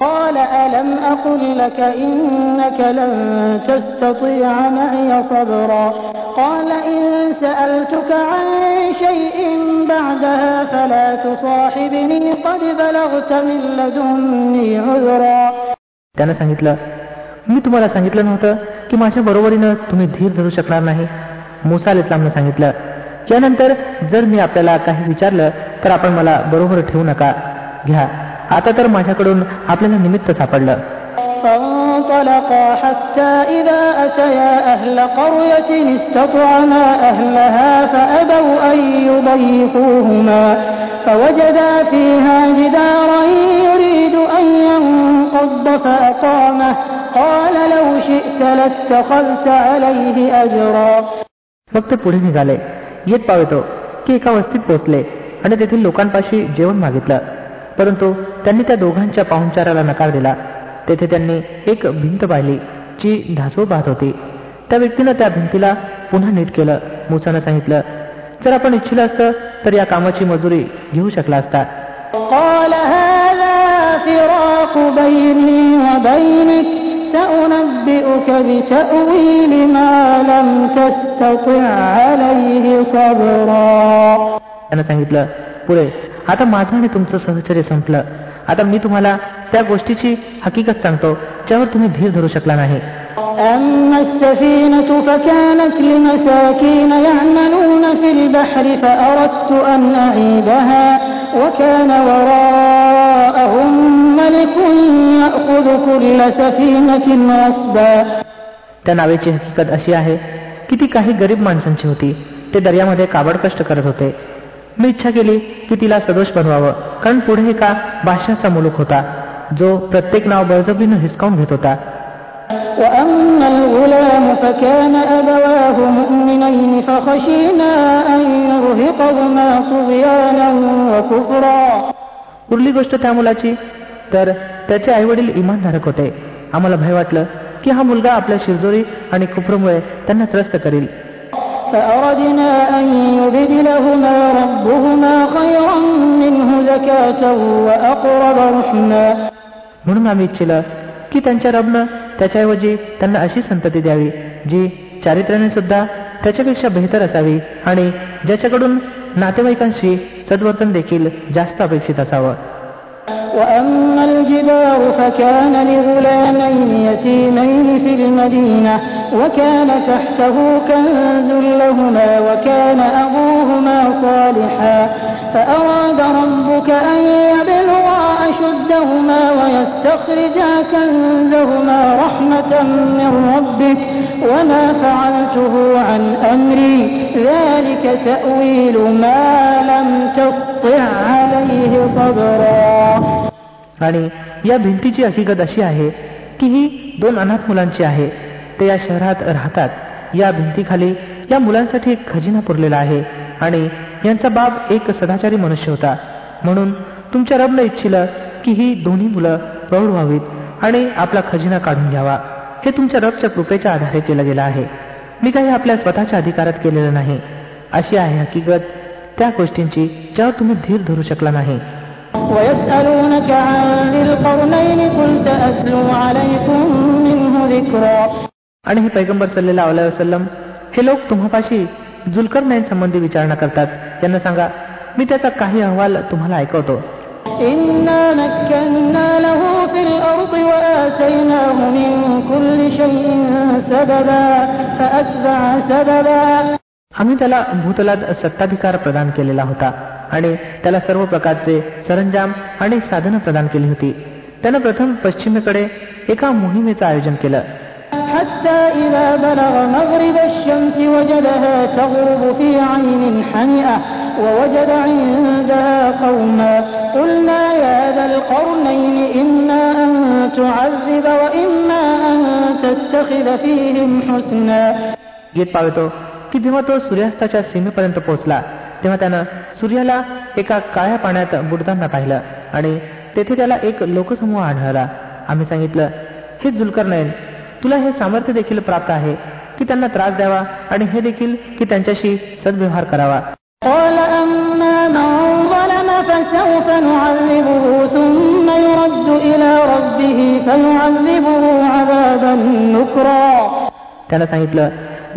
قال ألم أقل لك إنك لن تستطيع معي صبرا قال إن سألتك عن شيء بعدها فلا تصاحبني قد بلغت من لدني عذرا त्यानं सांगितलं मी तुम्हाला सांगितलं नव्हतं की माझ्या बरोबरीनं तुम्ही धीर धरू शकणार नाही मुसा अल इस्लामनं सांगितलं यानंतर जर मी आपल्याला काही विचारलं तर आपण मला बरोबर ठेवू नका घ्या आता तर माझ्याकडून आपल्याला निमित्त सापडलं فانطلقا حتى إذا أتيا أهل قرية استطعما أهلها فأبوا أن يضيفوهما فوجدا فيها جدارا يريد أن ينقض فأقامه قال لو شئت لاتخذت عليه أجرا मग ते पुढे निघाले येत पावेतो की एका वस्तीत पोचले आणि तेथील लोकांपाशी जेवण मागितलं परंतु त्यांनी त्या दोघांच्या पाहुणचाराला नकार दिला. तेथे त्यांनी एक भिंत पाहिली जी ढासू पाहत होती. त्या व्यक्तीनं त्या भिंतीला पुन्हा नीट केलं. मुसानं सांगितलं जर आपण इच्छिलं असतं तर या कामाची मजुरी घेऊ शकला असता. त्यानं सांगितलं पुढे आता माझं आणि तुमचं सहचर्य संपलं आता मी तुम्हाला त्या गोष्टीची हकीकत सांगतो ज्यावर तुम्ही धीर धरू शकला नाही أما السفينة فكانت لمساكين يعملون في البحر فأردت أن أعيدها وكان وراءهم ملك يأخذ كل سفينة غصبا त्या नावेची हकीकत अशी आहे की ती काही गरीब माणसांची होती ते दर्यामध्ये काबड कष्ट करत होते मी इच्छा केली की तिला सदोष बनवावं कारण पुढे एका बादशाचा मुलूक होता जो प्रत्येक नाव बळजबरीनं हिसकावून घेत होता وأما الغلام فكان أبواه مؤمنين فخشينا أن يرهقهما طغيانا وكفرا उरली गोष्ट त्या मुलाची तर त्याचे आई वडील इमानधारक होते आम्हाला भय वाटलं की हा मुलगा आपल्या शिरजोरी आणि कुफरमुळे त्यांना त्रस्त करील فأردنا أن يبدلهما ربهما خيرا منه زكاة وأقرب رحما म्हणून आम्ही इच्छिलं की त्यांच्या रबनं त्याच्याऐवजी त्यांना अशी संतती द्यावी जी चारित्र्याने सुद्धा त्याच्यापेक्षा बेहतर असावी आणि ज्याच्याकडून नातेवाईकांशी सद्वर्तन देखील जास्त अपेक्षित असावं وأما الجدار فكان لغلامين يتيمين في المدينة وكان تحته كنز لهما وكان أبوهما صالحا فأراد ربك أن يبلغا أشدهما ويستخرجا كنزهما رحمة من ربك وما فعلته عن أمري ذلك تأويل ما لم تسطع عليه صبرا आणि या भिंतीची हकीकत अशी आहे की ही दोन अनाथ मुलांची आहे ते या शहरात राहतात या भिंतीखाली या मुलांसाठी एक खजिना पुरलेला आहे आणि यांचा बाप एक सदाचारी मनुष्य होता म्हणून तुमच्या रबनं इच्छिलं की ही दोन्ही मुलं प्रौढ व्हावीत आणि आपला खजिना काढून घ्यावा हे तुमच्या रबच्या कृपेच्या आधारे केलं गेलं आहे मी काही आपल्या स्वतःच्या अधिकारात केलेलं नाही अशी आहे हकीकत त्या गोष्टींची ज्यावर तुम्ही धीर धरू शकला नाही ويسألونك عن ذي القرنين قل سأتلو عليكم منه ذكرا आणि हे पैगंबर सल्लेला वसलम हे लोक तुम्हापाशी जुलकर संबंधी विचारणा करतात. त्यांना सांगा मी त्याचा काही अहवाल तुम्हाला ऐकवतो. आम्ही त्याला भूतलात सत्ताधिकार प्रदान केलेला होता आणि त्याला सर्व प्रकारचे सरंजाम आणि साधनं प्रदान केली होती. त्यानं प्रथम पश्चिमेकडे एका मोहिमेचं आयोजन केलं. حتى إذا بلغ مغرب الشمس وجدها تغرب في عين حمئة ووجد عندها قوما قلنا يا ذا القرنين إما أن تعذب وإما أن تتخذ فيهم حسنا येत पावतो की जेव्हा तो सूर्यास्ताच्या सीमेपर्यंत पोहोचला तेव्हा त्यानं सूर्याला एका काळ्या पाण्यात बुडताना पाहिलं आणि तेथे त्याला एक लोकसमूह आढळला आम्ही सांगितलं हे जुलकर नयन तुला हे सामर्थ्य देखील प्राप्त आहे की त्यांना त्रास द्यावा आणि हे देखील की त्यांच्याशी सद्व्यवहार करावा قال أما من ظلم فسوف نعذبه ثم يرد إلى ربه فيعذبه عذابا نكرا त्यानं सांगितलं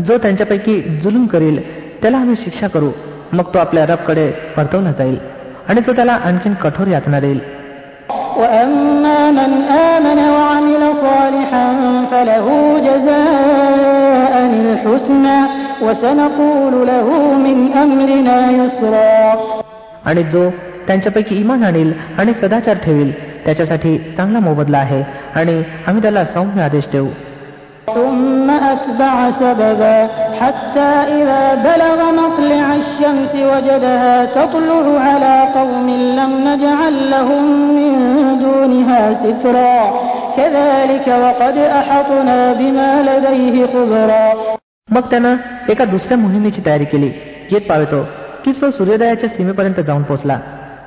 जो त्यांच्यापैकी जुलूम करील त्याला आम्ही शिक्षा करू मग तो आपल्या रबकडे परतवला जाईल आणि तो त्याला आणखीन कठोर यातना देईल وأما من آمن وعمل صالحا فله جزاء الحسنى وسنقول له من أمرنا يسرا आणि जो त्यांच्यापैकी इमान आणील आणि सदाचार ठेवील त्याच्यासाठी चांगला मोबदला आहे आणि आम्ही त्याला सौम्य आदेश देऊ ثم أتبع سببا حتى إذا بلغ مطلع الشمس وجدها تطلع على قوم لم نجعل لهم من دونها سترا كذلك وقد أحطنا بما لديه خبرا मग त्यानं एका दुसऱ्या मोहिमेची तयारी केली येत पावतो की तो सूर्योदयाच्या सीमेपर्यंत जाऊन पोहोचला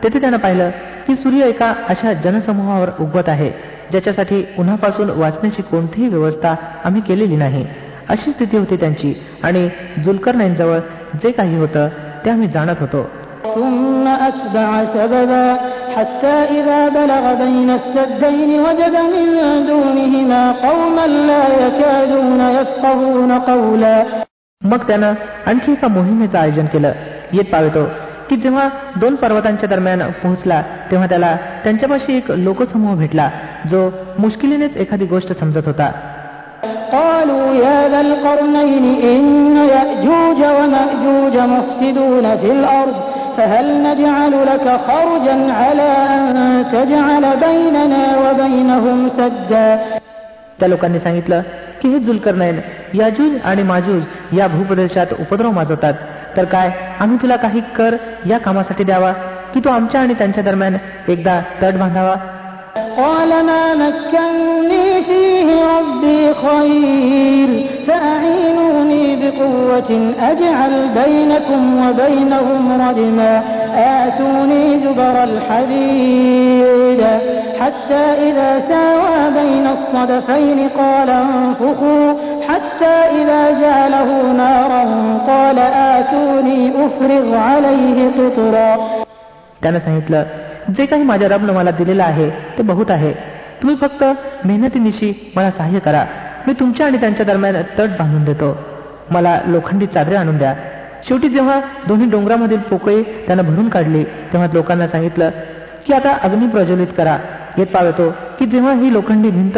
तेथे त्यानं पाहिलं की सूर्य एका अशा जनसमूहावर उगवत आहे ज्याच्यासाठी उन्हापासून वाचण्याची कोणतीही व्यवस्था आम्ही केलेली नाही अशी स्थिती होती त्यांची आणि जुलकर जवळ जे काही होतं ते आम्ही जाणत होतो ثم أتبع سببا حتى إذا بلغ بين السدين وجد من دونهما قوما لا يكادون يفقهون قولا मग त्यानं आणखी एका मोहिमेचं आयोजन केलं येत पावतो की जेव्हा दोन पर्वतांच्या दरम्यान पोहोचला तेव्हा त्याला त्यांच्यापाशी एक लोकसमूह भेटला जो मुश्किलीनेच एखादी गोष्ट समजत होता قالوا يا ذا القرنين إن يأجوج ومأجوج مفسدون في الأرض فهل نجعل لك خرجا على أن تجعل بيننا وبينهم سدا त्या लोकांनी सांगितलं की हे जुलकर नाईन याजूज आणि माजूज या भूप्रदेशात उपद्रव माजवतात तर काय आम्ही तुला काही कर या कामासाठी द्यावा की तू आमच्या आणि त्यांच्या दरम्यान एकदा तट बांधावा قال ما مكني فيه ربي خير فأعينوني بقوة أجعل بينكم وبينهم ردما آتوني زبر الحديد حتى إذا ساوى بين الصدفين قال انفخوا حتى إذا جعله نارا قال آتوني أفرغ عليه قطرا त्यानं सांगितलं जे काही माझ्या रबनं मला दिलेलं आहे ते बहुत आहे तुम्ही फक्त मेहनतीनिशी मला सहाय्य करा मी तुमच्या आणि त्यांच्या दरम्यान तट बांधून देतो मला लोखंडी चादरे आणून द्या शेवटी जेव्हा दोन्ही डोंगरामधील पोकळी त्यानं भरून काढली तेव्हा लोकांना सांगितलं की आता अग्नी प्रज्वलित करा येत पावतो की जेव्हा ही लोखंडी भिंत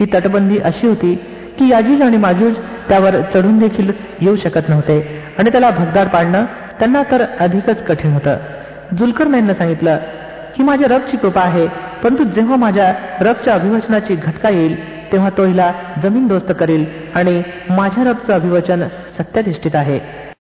ही तटबंदी अशी होती की याजूज आणि माजूज त्यावर चढून देखील येऊ शकत नव्हते आणि त्याला भगदार पाडणं त्यांना तर अधिकच कठीण होतं. जुलकर नाईंना सांगितलं की माझ्या रबची कृपा आहे परंतु जेव्हा माझ्या रबच्या अभिवचनाची घटका येईल तेव्हा तो हिला जमीन दोस्त करील आणि माझ्या रबचं अभिवचन सत्याधिष्ठित आहे.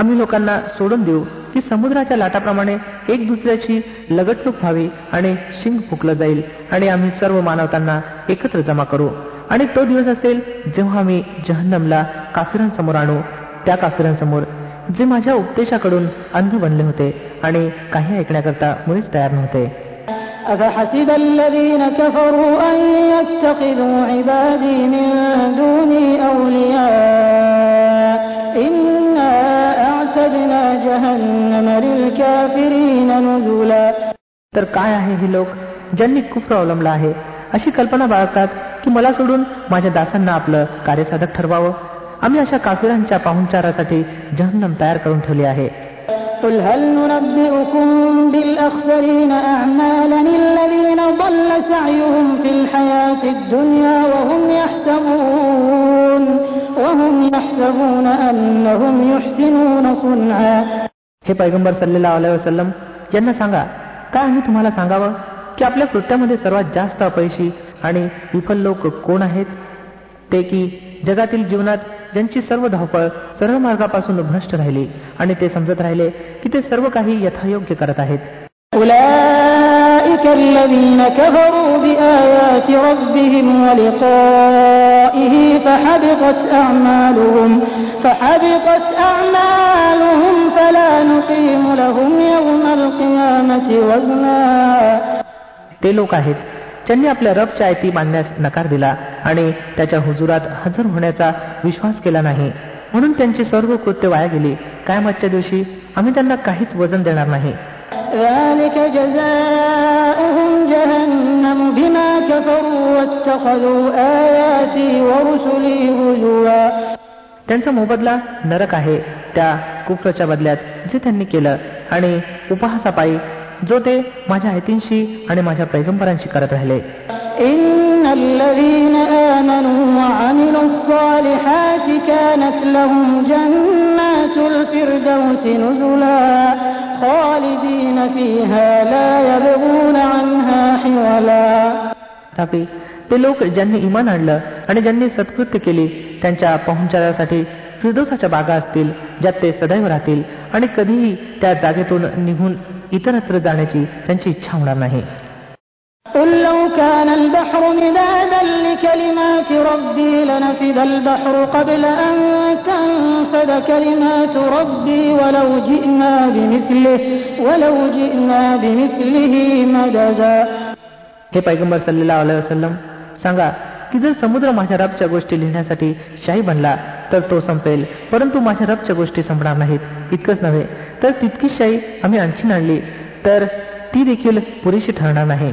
आम्ही लोकांना सोडून देऊ की समुद्राच्या लाटाप्रमाणे एक दुसऱ्याची लगटलूक व्हावी आणि शिंग फुकलं जाईल आणि आम्ही सर्व मानवतांना एकत्र जमा करू आणि तो दिवस असेल जेव्हा आम्ही जहन्नमला काफिरांसमोर आणू त्या काफिरांसमोर जे माझ्या उपदेशाकडून अंध बनले होते आणि काही ऐकण्याकरता मुळीच तयार नव्हते أفحسب الذين كفروا أن يتخذوا عبادي من دوني أولياء إنا أعتدنا جهنم للكافرين نزلا तर काय आहे हे लोक ज्यांनी कुफ्र अवलंबला आहे अशी कल्पना बाळगतात की मला सोडून माझ्या दासांना आपलं कार्यसाधक ठरवावं आम्ही अशा काफिरांच्या पाहुणचारासाठी जहन्नम तयार करून ठेवली आहे قل هل ننبئكم بالأخسرين أعمالا الذين ضل سعيهم في الحياة الدنيا وهم हे पैगंबर सल्लेला अलैहि वसल्लम यांना सांगा काय आम्ही तुम्हाला सांगावं? की आपल्या कृत्यामध्ये सर्वात जास्त अपयशी आणि विफल लोक कोण आहेत? ते की जगातील जीवनात ज्यांची सर्व धावपळ सर्व मार्गापासून भ्रष्ट राहिली आणि ते समजत राहिले की ते सर्व काही यथायोग्य करत आहेत. أولئك الذين كفروا بآيات ربهم ولقائه فحبطت أعمالهم فحبطت أعمالهم فلا نقيم لهم يوم القيامة وزنا ते लोक आहेत ज्यांनी आपल्या रबच्या आयती मानण्यास नकार दिला आणि त्याच्या हुजुरात हजर होण्याचा विश्वास केला नाही म्हणून त्यांची सर्व कृत्य वाया गेली कायमातच्या दिवशी आम्ही त्यांना काहीच वजन देणार नाही ذلك جزاؤهم جهنم بما كفروا واتخذوا آياتي ورسلي هزوا त्यांचा मोबदला नरक आहे त्या कुफरच्या बदल्यात जे त्यांनी केलं आणि उपहासापायी जो ते माझ्या आयतींशी आणि माझ्या पैगंबरांशी करत राहिले إن الذين آمنوا وعملوا الصالحات كانت لهم جنات الفردوس نزلا خالدين فيها لا يبغون عنها حولا तथापि ते लोक ज्यांनी इमान आणलं आणि ज्यांनी सत्कृत्य केली त्यांच्या पाहुणचारासाठी फिरदोसाच्या बागा असतील ज्यात ते सदैव राहतील आणि कधीही त्या जागेतून निघून इतरत्र जाण्याची त्यांची इच्छा होणार नाही قل لو كان البحر مدادا لكلمات ربي لنفد البحر قبل أن تنفد كلمات ربي ولو جئنا بمثله ولو جئنا بمثله مددا हे पैगंबर सल्लेला वसलम सांगा की जर समुद्र माझ्या रबच्या गोष्टी लिहिण्यासाठी शाही बनला तर तो संपेल परंतु माझ्या रबच्या गोष्टी संपणार नाहीत इतकंच नव्हे तर तितकीच शाही आम्ही आणखीन आणली तर ती देखील पुरेशी ठरणार नाही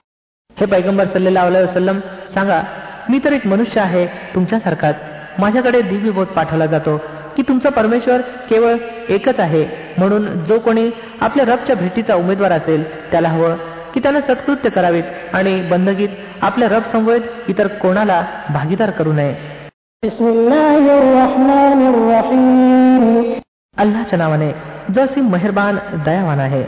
हे पैगंबर सल्लेला वसलम सांगा मी तर एक मनुष्य आहे तुमच्यासारखाच. माझ्याकडे दिव्य बोध पाठवला जातो की तुमचा परमेश्वर केवळ एकच आहे. म्हणून जो कोणी आपल्या रबच्या भेटीचा उमेदवार असेल त्याला हवं की त्यानं सत्कृत्य करावेत आणि बंदगीत आपल्या रब समवेत इतर कोणाला भागीदार करू नये. अल्लाच्या नावाने जसी मेहरबान दयावान आहे.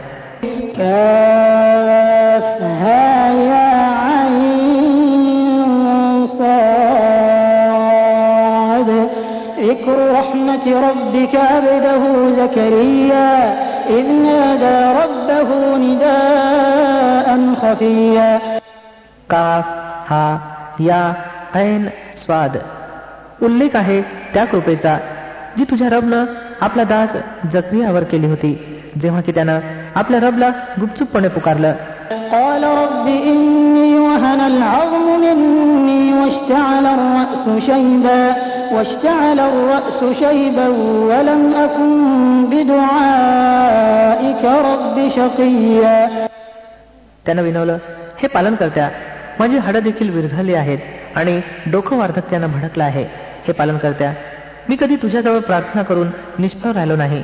رحمة ربك عبده زكريا إذ نادى ربه نداء خفيا काफ हा या ऐन स्वाद उल्लेख आहे त्या कृपेचा जी तुझ्या रबनं आपला दास जक्रियावर केली होती जेव्हा की त्यानं आपल्या रबला गुपचूपपणे पुकारलं قال رب إني وهن العظم مني واشتعل الرأس شيبا واشتعل الرأس شيبا ولم أكن بدعائك رب شقيا त्यानं विनवलं हे पालन करत्या माझी हाडं देखील विरघळली आहेत आणि डोकं वार्धक्यानं भडकलं आहे हे पालन करत्या मी कधी तुझ्याजवळ प्रार्थना करून निष्फळ राहिलो नाही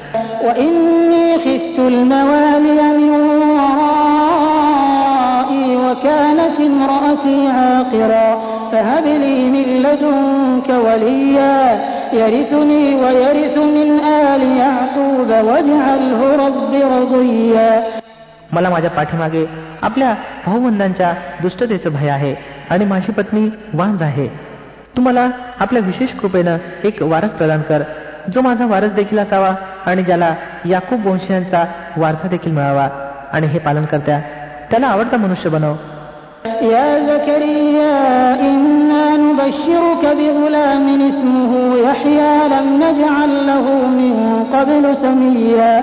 وكانت امرأتي عاقرا فهب لي من لدنك وليا يرثني ويرث من آل يعقوب واجعله رب رضيا मला माझ्या पाठीमागे आपल्या भाऊबंधांच्या दुष्टतेचं भय आहे आणि माझी पत्नी वांज आहे तू मला आपल्या विशेष कृपेनं एक वारस प्रदान कर जो माझा वारस देखील असावा आणि ज्याला याकूब वंशीयांचा वारसा देखील मिळावा आणि हे पालन करत्या त्याला आवडता मनुष्य बनव يا زكريا إنا نبشرك بغلام اسمه يحيى لم نجعل له من قبل سميا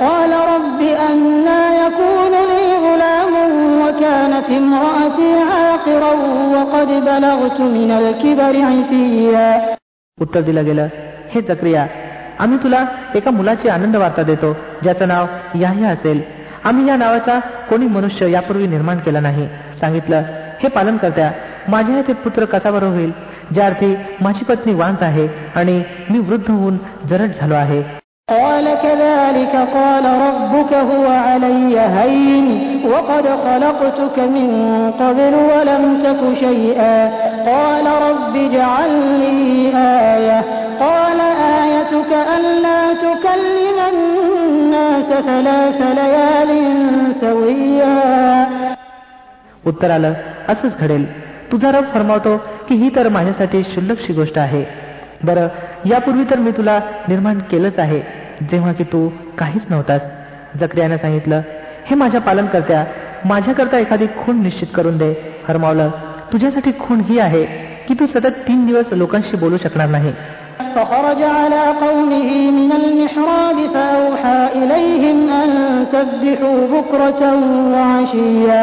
قال رب أنا يكون لي غلام وكانت امرأتي عاقرا وقد بلغت من الكبر عتيا उत्तर दिलं गेलं हे जक्रिया आम्ही तुला एका मुलाची आनंद वार्ता देतो ज्याचं नाव याह्या असेल आम्ही या नावाचा कोणी मनुष्य यापूर्वी निर्माण केला नाही सांगितलं हे पालन करत्या माझ्या ते पुत्र कसा बरोबर होईल ज्या अर्थी माझी पत्नी वांच आहे आणि मी वृद्ध होऊन जरट झालो आहे قال كذلك قال ربك هو علي هين وقد خلقتك من قبل ولم تك شيئا قال رب اجعل لي آية قال آيتك ألا تكلم الناس ثلاث ليال سويا उत्तर आलं असंच घडेल तुझा रब फरमावतो की ही तर माझ्यासाठी शुल्लकशी गोष्ट आहे बरं यापूर्वी तर मी तुला निर्माण केलंच आहे जेव्हा की तू काहीच नव्हतास जक्रियाने सांगितलं हे माझ्या पालन करत्या माझ्याकरता एखादी खूण निश्चित करून दे फरमावलं तुझ्यासाठी खूण ही आहे की तू सतत तीन दिवस लोकांशी बोलू शकणार नाही فخرج على قومه من المحراب فأوحى إليهم أن سبحوا بكرة وعشيا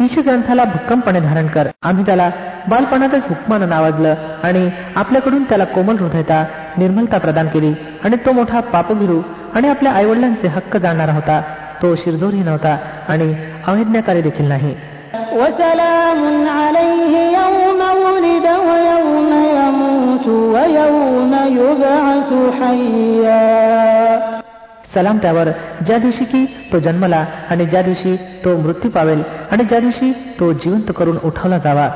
ईश ग्रंथाला भक्कमपणे धारण कर आम्ही त्याला बालपणातच हुकमानं नावाजलं आणि आपल्याकडून त्याला कोमल हृदयता निर्मलता प्रदान केली आणि तो मोठा पापभिरू आणि आपल्या आईवडिलांचे हक्क जाणणारा होता तो शिरजोरही नव्हता आणि अवैज्ञाकारी देखील नाही وسلام عليه يوم ولد ويوم सलाम त्यावर ज्या दिवशी की तो जन्मला आणि ज्या दिवशी तो मृत्यू पावेल आणि ज्या दिवशी तो जिवंत करून उठवला जावा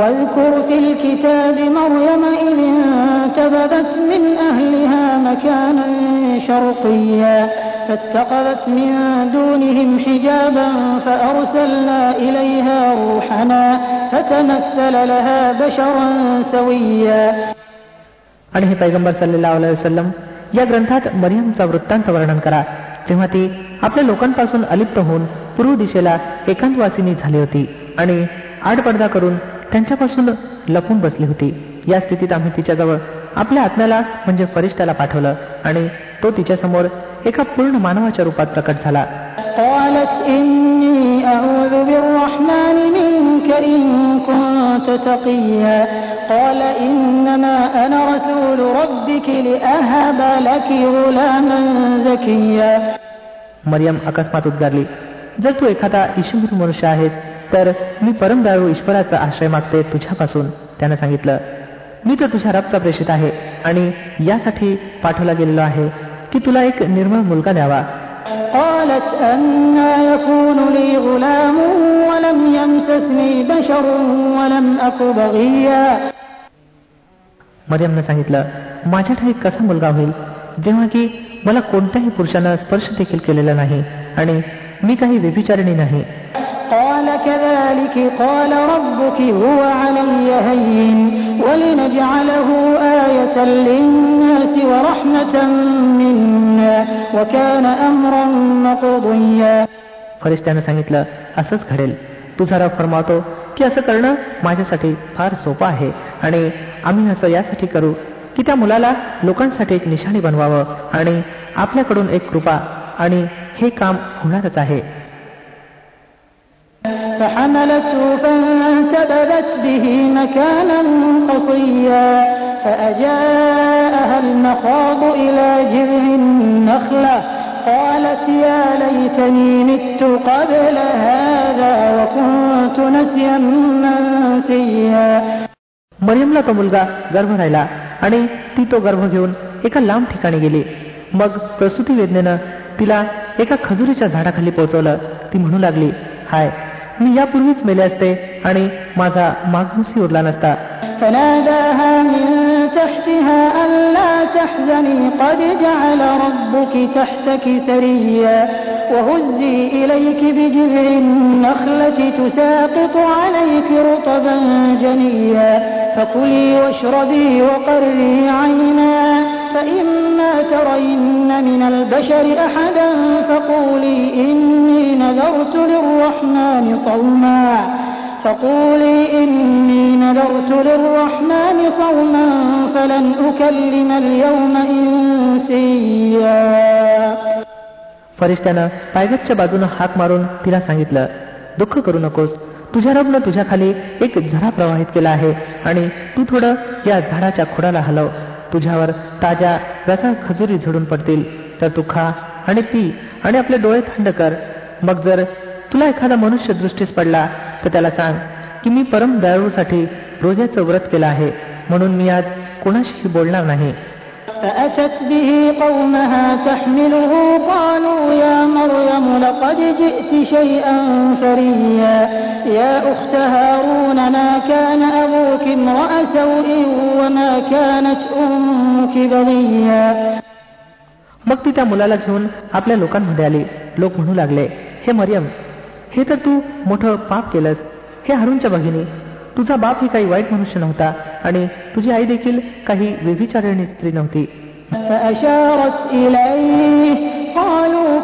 واذكر في الكتاب مريم إذ انتبذت من أهلها مكانا شرقيا فاتخذت من دونهم حجابا فأرسلنا إليها روحنا فتمثل لها بشرا سويا आणि हे पैगंबर सल्लेला वसलम या ग्रंथात मरियमचा वृत्तांत वर्णन करा. तेव्हा ती आपल्या लोकांपासून अलिप्त होऊन पूर्व दिशेला एकांतवासिनी झाली होती आणि आडपडदा करून त्यांच्यापासून लपून बसली होती. या स्थितीत आम्ही तिच्याजवळ आपल्या आत्म्याला म्हणजे फरिश्त्याला पाठवलं आणि तो तिच्यासमोर एका पूर्ण मानवाच्या रूपात प्रकट झाला. قالت إني أعوذ بالرحمن منك إن كنت تقيا قال إنما أنا رسول ربك لأهب لك غلاما زكيا मरियम अकस्मात उद्गारली जर तू एखादा ईश्वर मनुष्य आहेस तर मी परमदारू ईश्वराचा आश्रय मागते तुझ्यापासून त्यानं सांगितलं मी तर तुझ्या रबचा प्रेषित आहे आणि यासाठी पाठवला गेलेलो आहे की तुला एक निर्मळ मुलगा द्यावा قالت أنا يكون لي غلام ولم يمسسني بشر ولم أك بغيا मरियमनं सांगितलं माझ्या ठाई कसा मुलगा होईल जेव्हा की मला कोणत्याही पुरुषानं स्पर्श देखील केलेला नाही आणि मी काही व्यभिचारिणी नाही قال كذلك قال ربك هو علي هين ولنجعله آية للناس ورحمة منا وكان أمرا مقضيا फरिश्त्यानं सांगितलं असंच घडेल तुझा रब फरमावतो की असं करणं माझ्यासाठी फार सोपं आहे आणि आम्ही असं यासाठी करू की त्या मुलाला लोकांसाठी एक निशाणी बनवावं आणि आपल्याकडून एक कृपा आणि हे काम होणारच आहे فحملته فانتبذت به مكانا قصيا فأجاءها المخاض إلى جذع النخلة قالت يا ليتني مت قبل هذا وكنت نسيا منسيا मरियमला तो मुलगा गर्भ राहिला आणि ती तो गर्भ घेऊन एका लांब ठिकाणी गेली. मग प्रसूती वेदनेनं तिला एका खजुरीच्या झाडाखाली पोहोचवलं. ती म्हणू लागली हाय मी यापूर्वीच मेले असते आणि माझा मागमुसी उरला नसता. فناداها من تحتها ألا تحزني قد جعل ربك تحتك سريا وهزي إليك بجذع النخلة تساقط عليك رطبا جنيا فكلي واشربي وقري عينا فإما ترين من البشر أحدا فقولي إني نذرت للرحمن صوما فقولي إني نذرت للرحمن صوما فلن أكلم اليوم إنسيا फरिश्त्यानं पायगतच्या बाजूनं हाक मारून तिला सांगितलं दुःख करू नकोस तुझ्या रबनं तुझ्याखाली एक झरा प्रवाहित केला आहे आणि तू थोडं या झाडाच्या खोडाला हलव. तुझ्यावर ताज्या रसा खजुरी झडून पडतील. तर तू खा आणि पी आणि आपले डोळे थंड कर. मग जर तुला एखादा मनुष्य दृष्टीस पडला तर त्याला सांग की मी परम दयाळूसाठी रोजाचं व्रत केलं आहे. म्हणून मी आज कोणाशीही बोलणार नाही. لقد جئت شيئا فريا يا أخت هارون ما كان أبوك امرأ سوء وما كانت أمك بغيا मग ती त्या मुलाला घेऊन आपल्या लोकांमध्ये आली लोक म्हणू लागले हे मरियम हे तर तू मोठं पाप केलंस हे हरुणच्या भगिनी तुझा बाप ही काही वाईट मनुष्य नव्हता आणि तुझी आई देखील काही व्यभिचारिणी स्त्री नव्हती فأشارت إليه قالوا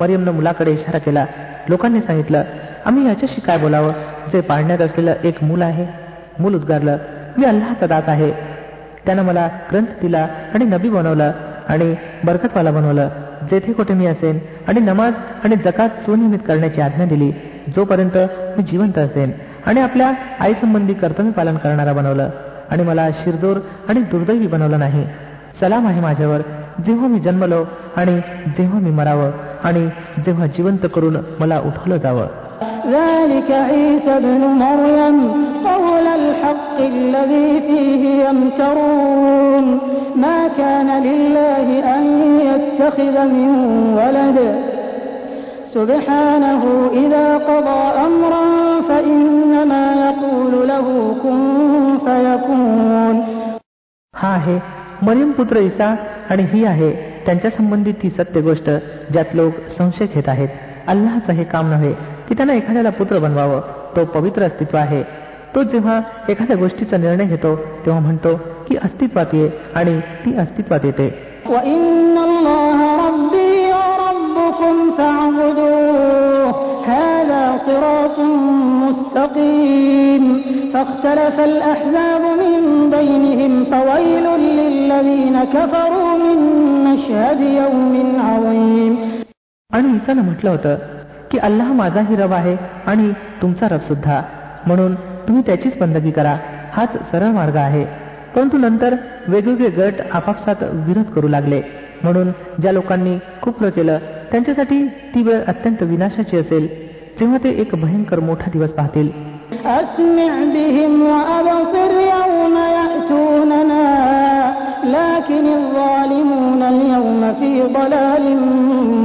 मरियमनं मुलाकडे इशारा केला. लोकांनी सांगितलं आम्ही याच्याशी काय बोलावं? जे पाळण्यात असलेलं एक मूल आहे मूल उद्गारलं मी अल्लाचा दास आहे. त्यानं मला ग्रंथ दिला आणि नबी बनवलं आणि बरकतवाला बनवलं. जेथे कुठे मी असेन आणि नमाज आणि जकात सुनियमित करण्याची आज्ञा दिली जोपर्यंत मी जिवंत असेन आणि आपल्या आईसंबंधी कर्तव्य पालन करणारा बनवलं आणि मला शिरजोर आणि दुर्दैवी बनवलं नाही. सलाम आहे माझ्यावर जेव्हा मी जन्मलो आणि जेव्हा मी मरावं आणि जेव्हा जिवंत करून मला उठवलं जावं ذلك عيسى ابن مريم قول الحق الذي فيه يمترون ما كان لله أن يتخذ من ولد سبحانه إذا قضى أمرا فإنما يقول له كن فيكون हा आहे मरियम पुत्र ईसा आणि ही आहे त्यांच्या संबंधित ती सत्य गोष्ट ज्यात लोक संशय घेत आहेत अल्लाचं हे काम नव्हे की त्यांना एखाद्याला पुत्र बनवावं तो पवित्र अस्तित्व आहे तो जेव्हा एखाद्या गोष्टीचा निर्णय घेतो तेव्हा म्हणतो की अस्तित्वात ये आणि ती अस्तित्वात येते وإن الله ربي وربكم فاعبدوه هذا صراط مستقيم فاختلف الأحزاب من بينهم فويل للذين आणि ईसानं म्हटलं होतं की अल्लाह माझाही रब आहे आणि तुमचा रब सुद्धा. म्हणून तुम्ही त्याचीच बंदगी करा. हाच सरळ मार्ग आहे. परंतु नंतर वेगवेगळे गट आपापसात विरोध करू लागले. म्हणून ज्या लोकांनी कुप्र केलं त्यांच्यासाठी ती वेळ अत्यंत विनाशाची असेल. जेव्हा ते एक भयंकर मोठा दिवस पाहतील. لكن الظالمون اليوم في ضلال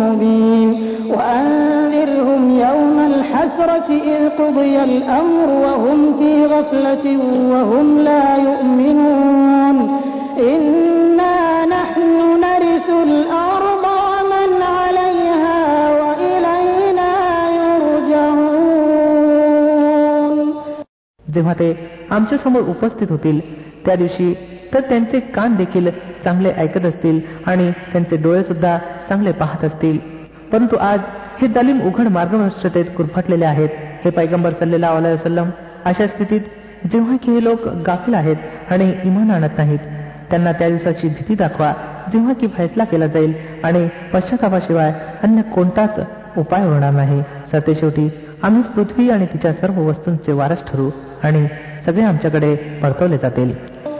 مبين وأنذرهم يوم الحسرة إذ قضي الأمر وهم في غفلة وهم لا يؤمنون إنا نحن نرث الأرض ومن عليها وإلينا يرجعون जेव्हा ते आमच्या समोर उपस्थित होतील त्या दिवशी तर त्यांचे कान देखील चांगले ऐकत असतील आणि त्यांचे डोळे सुद्धा चांगले पाहत असतील. परंतु आज हे दलिम उघड मार्गभ्रष्टतेत कुरफटलेले आहेत. हे पैगंबर सल्लेला वसलम अशा स्थितीत जेव्हा की हे लोक गाफिल आहेत आणि इमान आणत नाहीत त्यांना त्या दिवसाची भीती दाखवा जेव्हा की फैसला केला जाईल आणि पश्चातापाशिवाय अन्य कोणताच उपाय होणार नाही. सरतेशेवटी आम्हीच पृथ्वी आणि तिच्या सर्व वस्तूंचे वारस ठरू आणि सगळे आमच्याकडे परतवले जातील.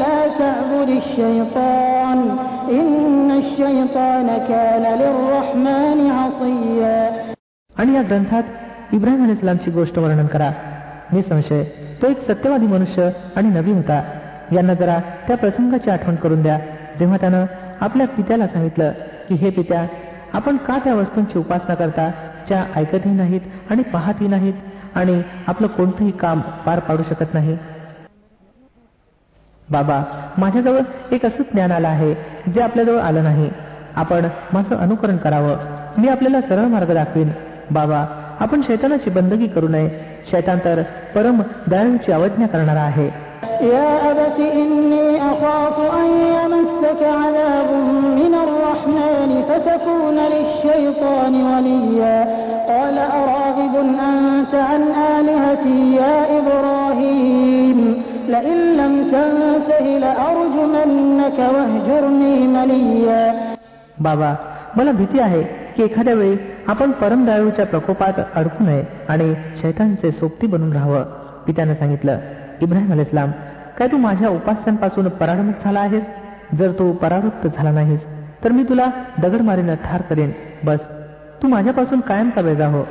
أبت لا تعبد الشيطان إن الشيطان كان للرحمن عصيا आणि या ग्रंथात इब्राहिम अली इस्लामची गोष्ट वर्णन करा निसंशय तो एक सत्यवादी मनुष्य आणि नबी होता यांना जरा त्या प्रसंगाची आठवण करून द्या जेव्हा त्यानं आपल्या पित्याला सांगितलं की हे पित्या आपण का त्या वस्तूंची उपासना करता ज्या ऐकतही नाहीत आणि पाहतही नाहीत आणि आपलं कोणतंही काम पार पाडू शकत नाही बाबा माझ्याजवळ एक असं ज्ञान आलं आहे जे आपल्याजवळ आलं नाही आपण माझं अनुकरण करावं मी आपल्याला सरळ मार्ग दाखवीन बाबा आपण शैतानाची बंदगी करू नये शैतान तर परम दयाळूची अवज्ञा करणारा आहे يا أبت إني أخاف أن يمسك عذاب من الرحمن فتكون للشيطان وليا قال أراغب أنت عن آلهتي يا إبراهيم لئن لم تنته لأرجمنك واهجرني مليا बाबा मला भीती आहे की एखाद्या वेळी आपण परमदयाळूच्या प्रकोपात अडकू नये आणि शैतांचे सोबती बनून राहावं पित्यानं सांगितलं इब्राहिम अल इस्लाम काय तू माझ्या उपास्यांपासून पराडमुख झाला आहेस जर तू परावृत्त झाला नाहीस तर मी तुला दगड मारीनं ठार करेन बस तू माझ्यापासून कायमचा वेगळा हो